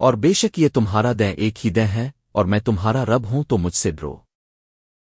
اور بے شک یہ تمہارا دیں ایک ہی دیں ہے اور میں تمہارا رب ہوں تو مجھ سے ڈرو۔